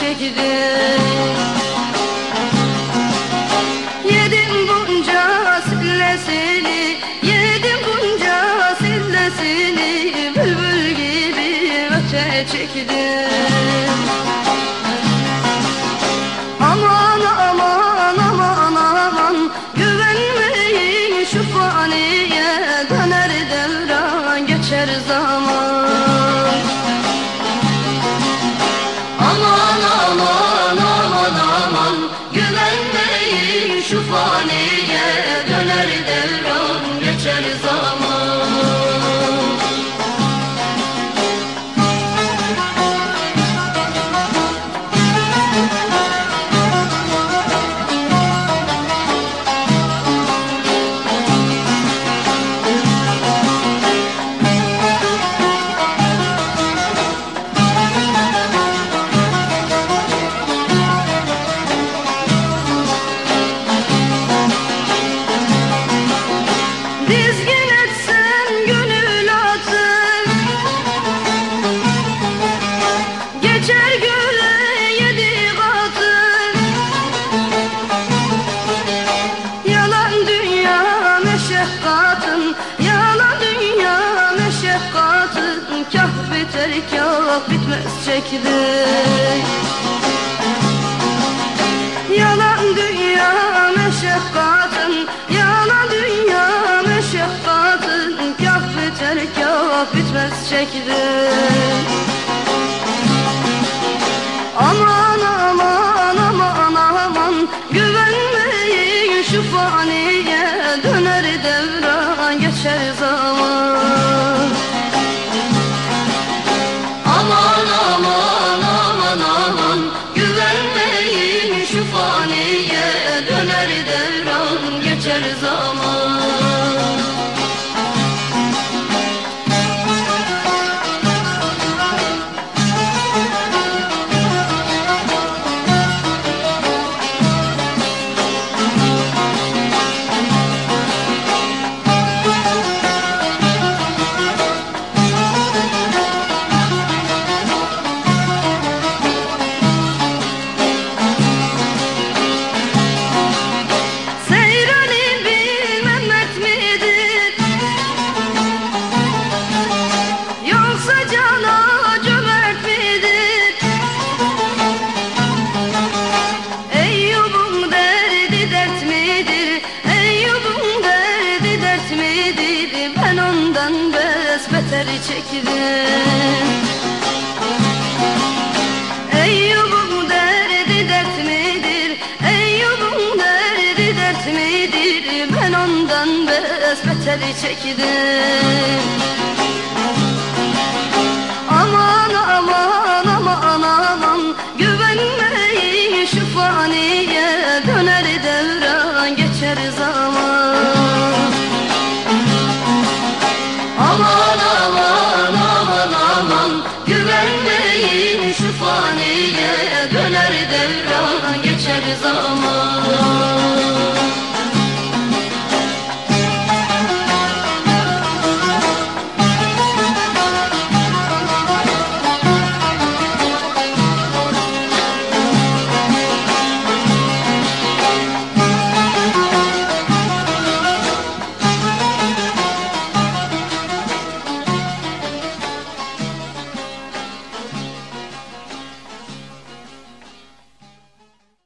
çekirdek Yedim bunca sillesini Yedim bunca sillesini Bülbül gibi öte çekirdek Dizgin gönül atın Geçer göle yedi katın Yalan dünya meşakkatın Yalan dünya meşakkatın. Kah biter kah bitmez çekdik Aman aman aman aman. Güvenmeyin şu faniye. Döner devran geçer zaman. Aman aman aman aman. Güvenmeyin şu faniye. Döner devran geçer zaman besbeter çektim Eyyub'un derdi dert midir? Eyyub'un derdi dert midir? Ben ondan besbeter çektim Aman aman aman zamana